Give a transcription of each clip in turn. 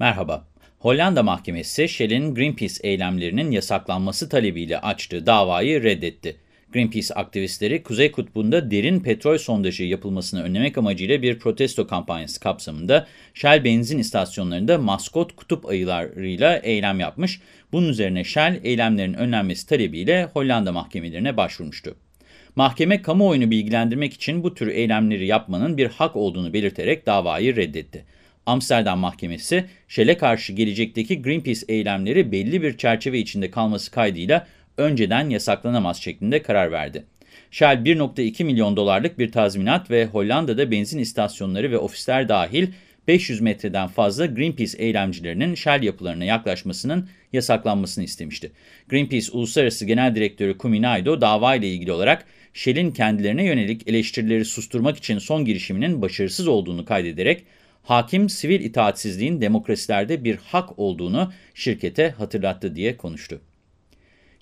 Merhaba. Hollanda Mahkemesi Shell'in Greenpeace eylemlerinin yasaklanması talebiyle açtığı davayı reddetti. Greenpeace aktivistleri Kuzey Kutbu'nda derin petrol sondajı yapılmasını önlemek amacıyla bir protesto kampanyası kapsamında Shell benzin istasyonlarında maskot kutup ayılarıyla eylem yapmış. Bunun üzerine Shell eylemlerin önlenmesi talebiyle Hollanda mahkemelerine başvurmuştu. Mahkeme kamuoyunu bilgilendirmek için bu tür eylemleri yapmanın bir hak olduğunu belirterek davayı reddetti. Amsterdam Mahkemesi, Shell'e karşı gelecekteki Greenpeace eylemleri belli bir çerçeve içinde kalması kaydıyla önceden yasaklanamaz şeklinde karar verdi. Shell 1.2 milyon dolarlık bir tazminat ve Hollanda'da benzin istasyonları ve ofisler dahil 500 metreden fazla Greenpeace eylemcilerinin Shell yapılarına yaklaşmasının yasaklanmasını istemişti. Greenpeace Uluslararası Genel Direktörü Kumi Naido davayla ilgili olarak Shell'in kendilerine yönelik eleştirileri susturmak için son girişiminin başarısız olduğunu kaydederek hakim sivil itaatsizliğin demokrasilerde bir hak olduğunu şirkete hatırlattı diye konuştu.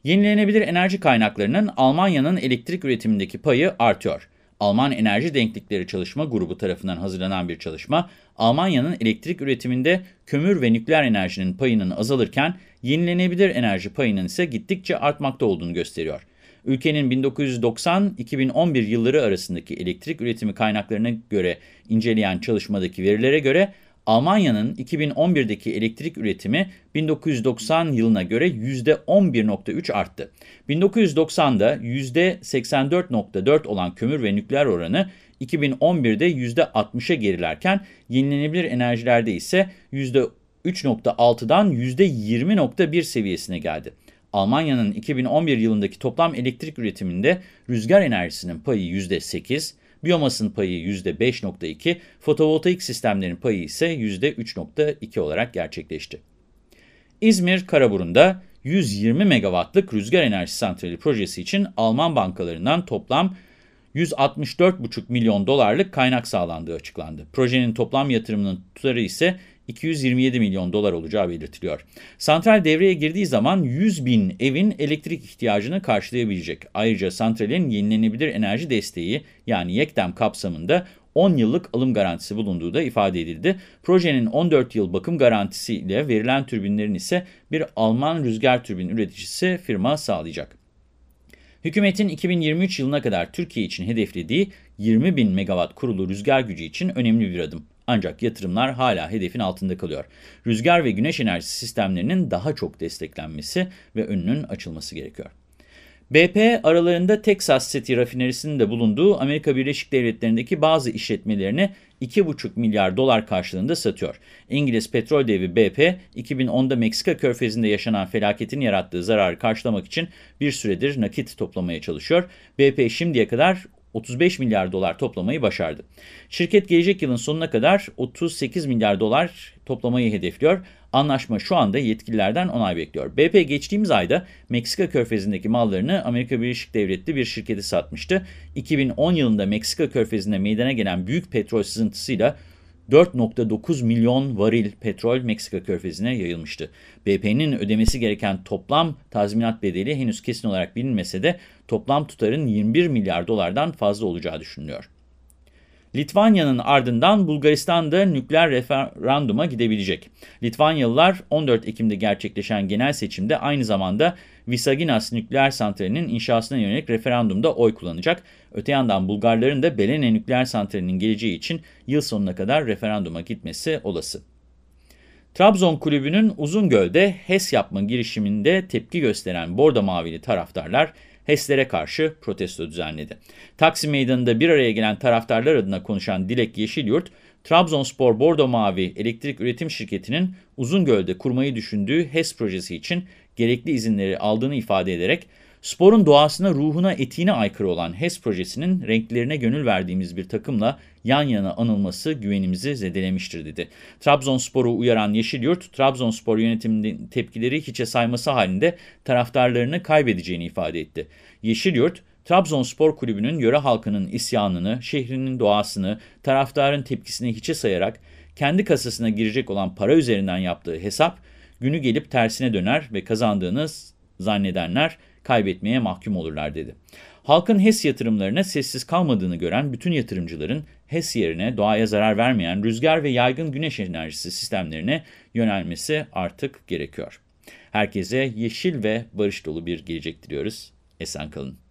Yenilenebilir enerji kaynaklarının Almanya'nın elektrik üretimindeki payı artıyor. Alman Enerji Denklikleri Çalışma Grubu tarafından hazırlanan bir çalışma, Almanya'nın elektrik üretiminde kömür ve nükleer enerjinin payının azalırken, yenilenebilir enerji payının ise gittikçe artmakta olduğunu gösteriyor. Ülkenin 1990-2011 yılları arasındaki elektrik üretimi kaynaklarına göre inceleyen çalışmadaki verilere göre Almanya'nın 2011'deki elektrik üretimi 1990 yılına göre %11.3 arttı. 1990'da %84.4 olan kömür ve nükleer oranı 2011'de %60'a gerilerken yenilenebilir enerjilerde ise %3.6'dan %20.1 seviyesine geldi. Almanya'nın 2011 yılındaki toplam elektrik üretiminde rüzgar enerjisinin payı %8, biyomasın payı %5.2, fotovoltaik sistemlerin payı ise %3.2 olarak gerçekleşti. İzmir Karaburun'da 120 megawattlık rüzgar enerji santrali projesi için Alman bankalarından toplam 164,5 milyon dolarlık kaynak sağlandığı açıklandı. Projenin toplam yatırımının tutarı ise 227 milyon dolar olacağı belirtiliyor. Santral devreye girdiği zaman 100 bin evin elektrik ihtiyacını karşılayabilecek. Ayrıca santralin yenilenebilir enerji desteği yani YEKDEM kapsamında 10 yıllık alım garantisi bulunduğu da ifade edildi. Projenin 14 yıl bakım garantisiyle verilen türbinlerin ise bir Alman rüzgar türbin üreticisi firma sağlayacak. Hükümetin 2023 yılına kadar Türkiye için hedeflediği 20 bin megawatt kurulu rüzgar gücü için önemli bir adım. Ancak yatırımlar hala hedefin altında kalıyor. Rüzgar ve güneş enerjisi sistemlerinin daha çok desteklenmesi ve önünün açılması gerekiyor. BP aralarında Texas City rafinerisinin de bulunduğu Amerika Birleşik Devletleri'ndeki bazı işletmelerini 2,5 milyar dolar karşılığında satıyor. İngiliz petrol devi BP, 2010'da Meksika körfezinde yaşanan felaketin yarattığı zararı karşılamak için bir süredir nakit toplamaya çalışıyor. BP şimdiye kadar 35 milyar dolar toplamayı başardı. Şirket gelecek yılın sonuna kadar 38 milyar dolar toplamayı hedefliyor. Anlaşma şu anda yetkililerden onay bekliyor. BP geçtiğimiz ayda Meksika körfezindeki mallarını Amerika Birleşik Devletleri bir şirketi satmıştı. 2010 yılında Meksika körfezinde meydana gelen büyük petrol sızıntısıyla 4.9 milyon varil petrol Meksika körfezine yayılmıştı. BP'nin ödemesi gereken toplam tazminat bedeli henüz kesin olarak bilinmese de toplam tutarın 21 milyar dolardan fazla olacağı düşünülüyor. Litvanya'nın ardından Bulgaristan'da nükleer referanduma gidebilecek. Litvanyalılar 14 Ekim'de gerçekleşen genel seçimde aynı zamanda Visaginas nükleer santralinin inşasına yönelik referandumda oy kullanacak. Öte yandan Bulgarların da Belene nükleer santralinin geleceği için yıl sonuna kadar referanduma gitmesi olası. Trabzon kulübünün Uzungöl'de HES yapma girişiminde tepki gösteren Bordo Mavili taraftarlar HES'lere karşı protesto düzenledi. Taksim Meydanı'nda bir araya gelen taraftarlar adına konuşan Dilek Yeşilyurt, Trabzonspor Bordo Mavi Elektrik Üretim Şirketi'nin Uzungöl'de kurmayı düşündüğü HES projesi için gerekli izinleri aldığını ifade ederek, sporun doğasına, ruhuna, etiğine aykırı olan HES projesinin renklerine gönül verdiğimiz bir takımla yan yana anılması güvenimizi zedelemiştir dedi. Trabzonspor'u uyaran Yeşilyurt, Trabzonspor yönetiminin tepkileri hiçe sayması halinde taraftarlarını kaybedeceğini ifade etti. Yeşilyurt, Trabzonspor Kulübü'nün yöre halkının isyanını, şehrinin doğasını, taraftarın tepkisini hiçe sayarak kendi kasasına girecek olan para üzerinden yaptığı hesap, günü gelip tersine döner ve kazandığını zannedenler kaybetmeye mahkum olurlar dedi. Halkın HES yatırımlarına sessiz kalmadığını gören bütün yatırımcıların HES yerine doğaya zarar vermeyen rüzgar ve yaygın güneş enerjisi sistemlerine yönelmesi artık gerekiyor. Herkese yeşil ve barış dolu bir gelecek diliyoruz. Esen kalın.